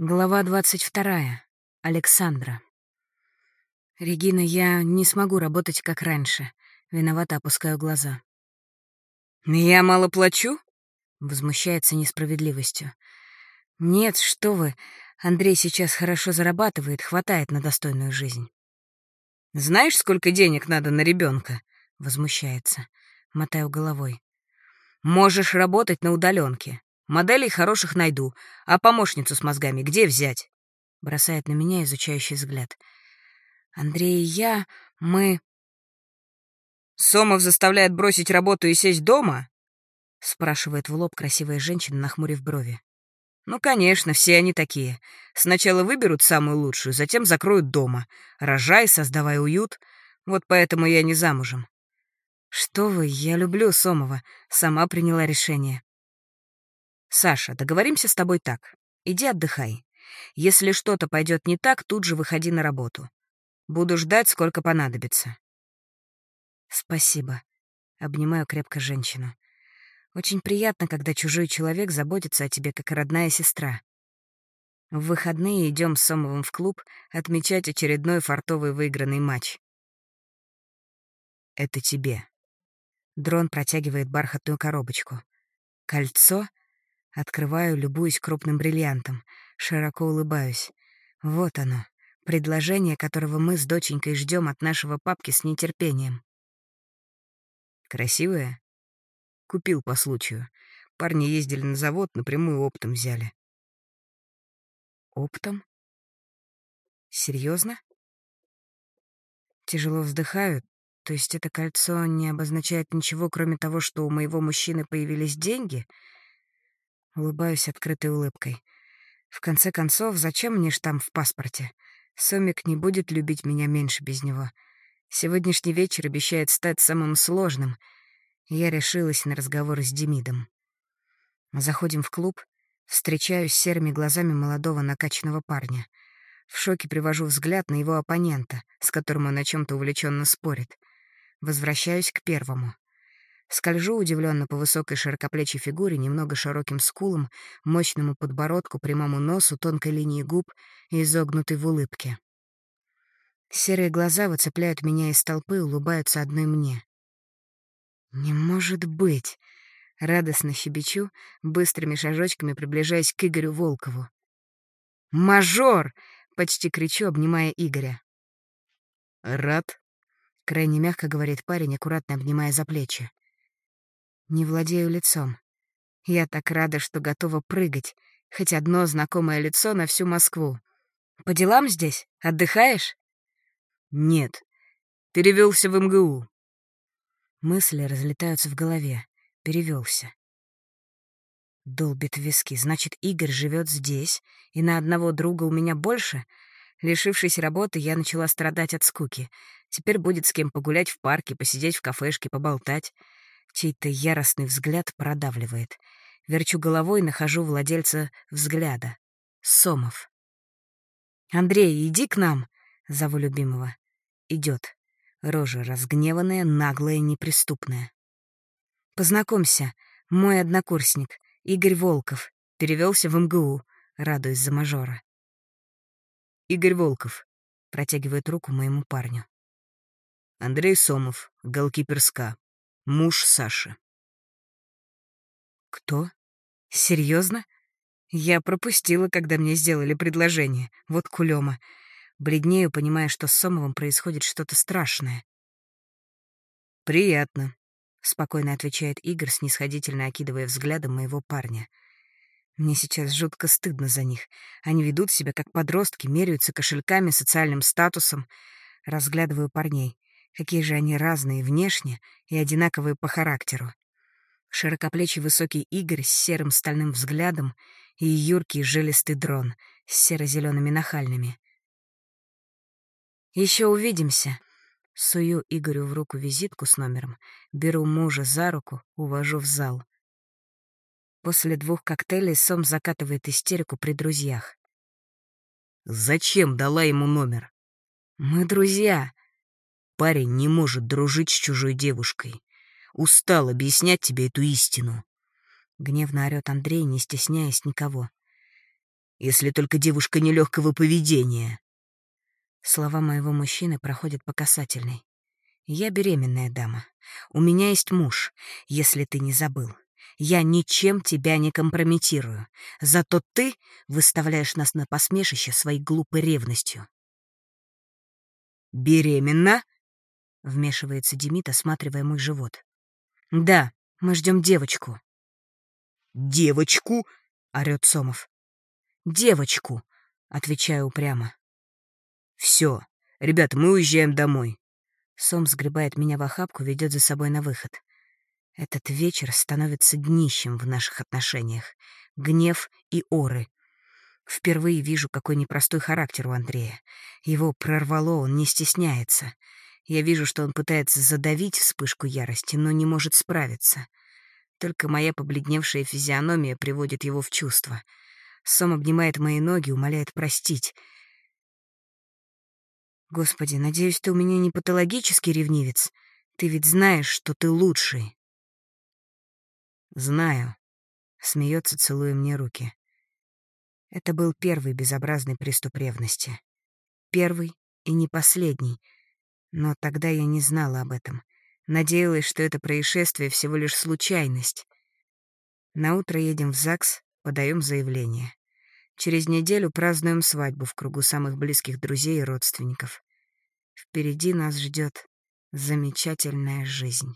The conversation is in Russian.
Глава двадцать вторая. Александра. «Регина, я не смогу работать, как раньше». Виновато опускаю глаза. «Я мало плачу?» — возмущается несправедливостью. «Нет, что вы. Андрей сейчас хорошо зарабатывает, хватает на достойную жизнь». «Знаешь, сколько денег надо на ребенка? возмущается. Мотаю головой. «Можешь работать на удаленке. Моделей хороших найду, а помощницу с мозгами где взять?» Бросает на меня изучающий взгляд. «Андрей и я, мы...» «Сомов заставляет бросить работу и сесть дома?» Спрашивает в лоб красивая женщина, нахмурив брови. «Ну, конечно, все они такие. Сначала выберут самую лучшую, затем закроют дома. Рожай, создавай уют. Вот поэтому я не замужем». «Что вы, я люблю Сомова. Сама приняла решение. «Саша, договоримся с тобой так. Иди отдыхай. Если что-то пойдет не так, тут же выходи на работу. Буду ждать, сколько понадобится». «Спасибо». Обнимаю крепко женщину. «Очень приятно, когда чужой человек заботится о тебе, как родная сестра». В выходные идем с Сомовым в клуб отмечать очередной фартовый выигранный матч. «Это тебе». Дрон протягивает бархатную коробочку. Кольцо Открываю, любуюсь крупным бриллиантом, широко улыбаюсь. Вот оно, предложение, которого мы с доченькой ждем от нашего папки с нетерпением. Красивое? Купил по случаю. Парни ездили на завод, напрямую оптом взяли. Оптом? Серьезно? Тяжело вздыхаю. То есть это кольцо не обозначает ничего, кроме того, что у моего мужчины появились деньги — Улыбаюсь открытой улыбкой. В конце концов, зачем мне штамп в паспорте? Сомик не будет любить меня меньше без него. Сегодняшний вечер обещает стать самым сложным. Я решилась на разговор с Демидом. Заходим в клуб, встречаюсь серыми глазами молодого накачанного парня. В шоке привожу взгляд на его оппонента, с которым он о чем то увлеченно спорит. Возвращаюсь к первому — Скольжу удивленно по высокой широкоплечей фигуре, немного широким скулам, мощному подбородку, прямому носу, тонкой линии губ и изогнутой в улыбке. Серые глаза выцепляют меня из толпы, улыбаются одной мне. «Не может быть!» — радостно щебечу, быстрыми шажочками приближаясь к Игорю Волкову. «Мажор!» — почти кричу, обнимая Игоря. «Рад?» — крайне мягко говорит парень, аккуратно обнимая за плечи. Не владею лицом. Я так рада, что готова прыгать. Хоть одно знакомое лицо на всю Москву. По делам здесь? Отдыхаешь? Нет. Перевелся в МГУ. Мысли разлетаются в голове. Перевелся. Долбит виски. Значит, Игорь живет здесь, и на одного друга у меня больше? Лишившись работы, я начала страдать от скуки. Теперь будет с кем погулять в парке, посидеть в кафешке, поболтать. Чей-то яростный взгляд продавливает. Верчу головой, нахожу владельца взгляда. Сомов. «Андрей, иди к нам!» — зову любимого. Идет. Рожа разгневанная, наглая, неприступная. «Познакомься, мой однокурсник, Игорь Волков, перевелся в МГУ, радуясь за мажора». «Игорь Волков», — протягивает руку моему парню. «Андрей Сомов, голкиперска, Муж Саши. Кто? Серьезно? Я пропустила, когда мне сделали предложение. Вот кулема. Бледнею, понимая, что с Сомовым происходит что-то страшное. «Приятно», — спокойно отвечает Игорь, снисходительно окидывая взглядом моего парня. Мне сейчас жутко стыдно за них. Они ведут себя как подростки, меряются кошельками, социальным статусом. Разглядываю парней. Какие же они разные внешне и одинаковые по характеру. Широкоплечий высокий Игорь с серым стальным взглядом и юркий жилистый дрон с серо-зелеными нахальными. Еще увидимся. Сую Игорю в руку визитку с номером, беру мужа за руку, увожу в зал. После двух коктейлей Сом закатывает истерику при друзьях. «Зачем дала ему номер?» «Мы друзья. Парень не может дружить с чужой девушкой. Устал объяснять тебе эту истину. Гневно орёт Андрей, не стесняясь никого. если только девушка нелегкого поведения». Слова моего мужчины проходят по касательной. Я беременная дама. У меня есть муж, если ты не забыл. Я ничем тебя не компрометирую. Зато ты выставляешь нас на посмешище своей глупой ревностью. «Беременна?» — вмешивается Демид, осматривая мой живот. «Да, мы ждем девочку». «Девочку?» — орёт Сомов. «Девочку», — отвечаю упрямо. «Все, ребята, мы уезжаем домой». Сом сгребает меня в охапку, ведет за собой на выход. Этот вечер становится днищем в наших отношениях. Гнев и оры. Впервые вижу, какой непростой характер у Андрея. Его прорвало, он не стесняется. Я вижу, что он пытается задавить вспышку ярости, но не может справиться. Только моя побледневшая физиономия приводит его в чувство. Сом обнимает мои ноги, умоляет простить. «Господи, надеюсь, ты у меня не патологический ревнивец. Ты ведь знаешь, что ты лучший». «Знаю», — смеется, целуя мне руки. Это был первый безобразный приступ ревности. Первый и не последний. Но тогда я не знала об этом. Надеялась, что это происшествие всего лишь случайность. На утро едем в ЗАГС, подаем заявление. Через неделю празднуем свадьбу в кругу самых близких друзей и родственников. Впереди нас ждет замечательная жизнь.